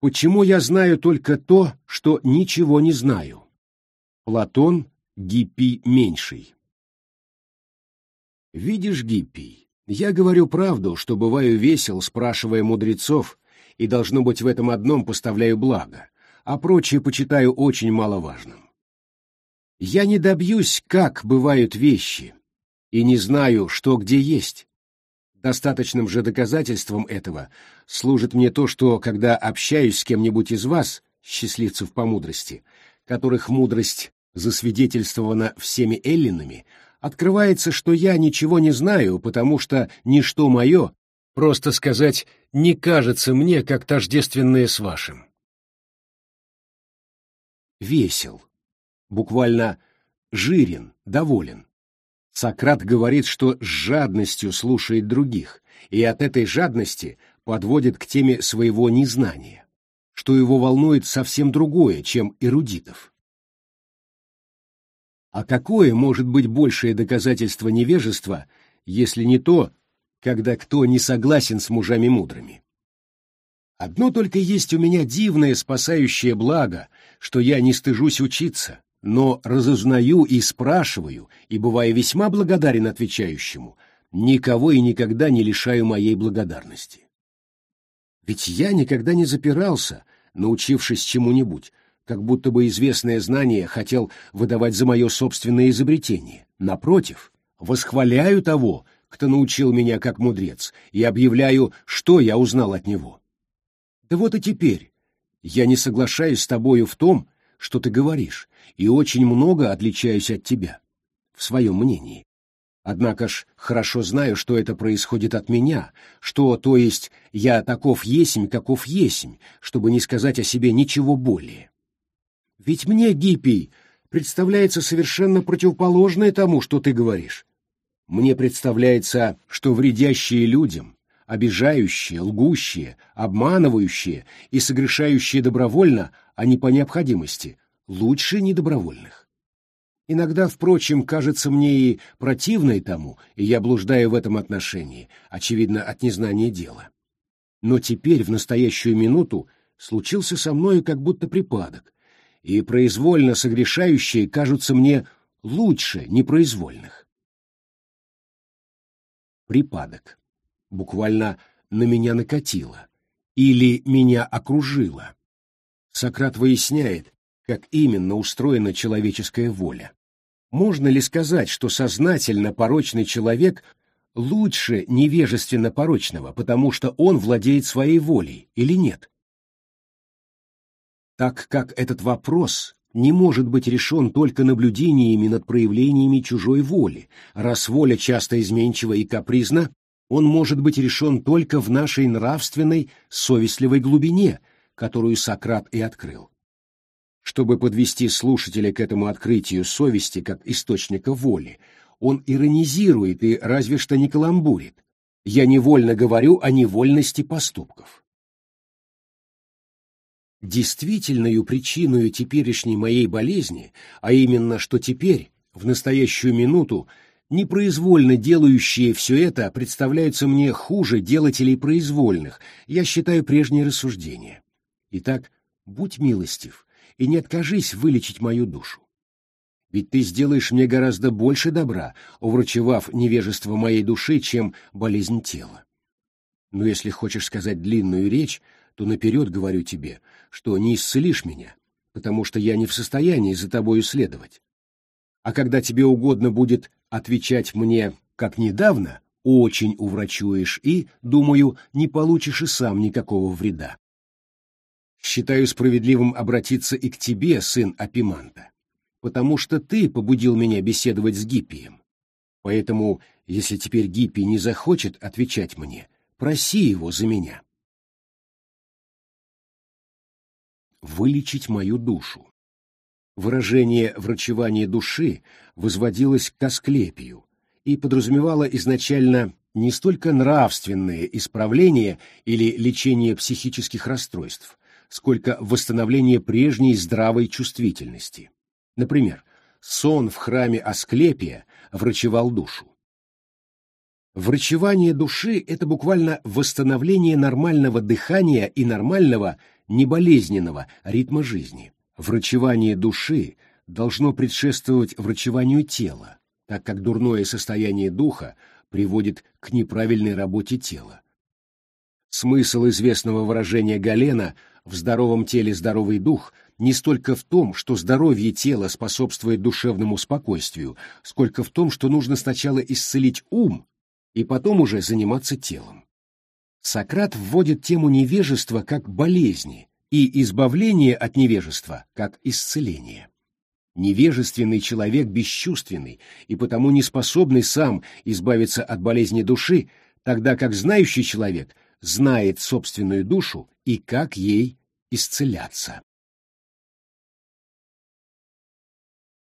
Почему я знаю только то, что ничего не знаю? Платон Гиппий Меньший Видишь, Гиппий, я говорю правду, что бываю весел, спрашивая мудрецов, и, должно быть, в этом одном поставляю благо, а прочее почитаю очень маловажным. Я не добьюсь, как бывают вещи, и не знаю, что где есть, Достаточным же доказательством этого служит мне то, что, когда общаюсь с кем-нибудь из вас, счастливцев по мудрости, которых мудрость засвидетельствована всеми эллинами, открывается, что я ничего не знаю, потому что ничто мое, просто сказать, не кажется мне как тождественное с вашим. Весел. Буквально жирен, доволен. Сократ говорит, что с жадностью слушает других, и от этой жадности подводит к теме своего незнания, что его волнует совсем другое, чем эрудитов. А какое может быть большее доказательство невежества, если не то, когда кто не согласен с мужами мудрыми? Одно только есть у меня дивное спасающее благо, что я не стыжусь учиться, но разузнаю и спрашиваю, и, бывая весьма благодарен отвечающему, никого и никогда не лишаю моей благодарности. Ведь я никогда не запирался, научившись чему-нибудь, как будто бы известное знание хотел выдавать за мое собственное изобретение. Напротив, восхваляю того, кто научил меня как мудрец, и объявляю, что я узнал от него. Да вот и теперь я не соглашаюсь с тобою в том, что ты говоришь, и очень много отличаюсь от тебя, в своем мнении. Однако ж хорошо знаю, что это происходит от меня, что, то есть, я таков есмь, каков есмь, чтобы не сказать о себе ничего более. Ведь мне, Гиппий, представляется совершенно противоположное тому, что ты говоришь. Мне представляется, что вредящие людям, обижающие, лгущие, обманывающие и согрешающие добровольно, а не по необходимости, лучше недобровольных. Иногда, впрочем, кажется мне и противной тому, и я блуждаю в этом отношении, очевидно, от незнания дела. Но теперь, в настоящую минуту, случился со мною как будто припадок, и произвольно согрешающие кажутся мне лучше непроизвольных. Припадок. Буквально на меня накатило. Или меня окружило. Сократ выясняет, как именно устроена человеческая воля. Можно ли сказать, что сознательно порочный человек лучше невежественно порочного, потому что он владеет своей волей, или нет? Так как этот вопрос не может быть решен только наблюдениями над проявлениями чужой воли, раз воля часто изменчива и капризна, он может быть решен только в нашей нравственной, совестливой глубине, которую Сократ и открыл. Чтобы подвести слушателя к этому открытию совести как источника воли, он иронизирует и разве что не каламбурит. Я невольно говорю о невольности поступков. Действительную причиной теперешней моей болезни, а именно, что теперь, в настоящую минуту, непроизвольно делающие все это представляются мне хуже делателей произвольных, я считаю прежние рассуждения. Итак, будь милостив, и не откажись вылечить мою душу. Ведь ты сделаешь мне гораздо больше добра, уврачевав невежество моей души, чем болезнь тела. Но если хочешь сказать длинную речь, то наперед говорю тебе, что не исцелишь меня, потому что я не в состоянии за тобою следовать. А когда тебе угодно будет отвечать мне, как недавно, очень уврачуешь и, думаю, не получишь и сам никакого вреда считаю справедливым обратиться и к тебе, сын Апиманта, потому что ты побудил меня беседовать с Гиппием. Поэтому, если теперь Гиппий не захочет отвечать мне, проси его за меня. Вылечить мою душу. Выражение врачевания души возводилось к Асклепию и подразумевало изначально не столько нравственное исправление или лечение психических расстройств, сколько восстановление прежней здравой чувствительности. Например, сон в храме Асклепия врачевал душу. Врачевание души — это буквально восстановление нормального дыхания и нормального, неболезненного ритма жизни. Врачевание души должно предшествовать врачеванию тела, так как дурное состояние духа приводит к неправильной работе тела. Смысл известного выражения Галена «в здоровом теле здоровый дух» не столько в том, что здоровье тела способствует душевному спокойствию, сколько в том, что нужно сначала исцелить ум и потом уже заниматься телом. Сократ вводит тему невежества как болезни и избавление от невежества как исцеление. Невежественный человек бесчувственный и потому не способный сам избавиться от болезни души, тогда как знающий человек знает собственную душу и как ей исцеляться.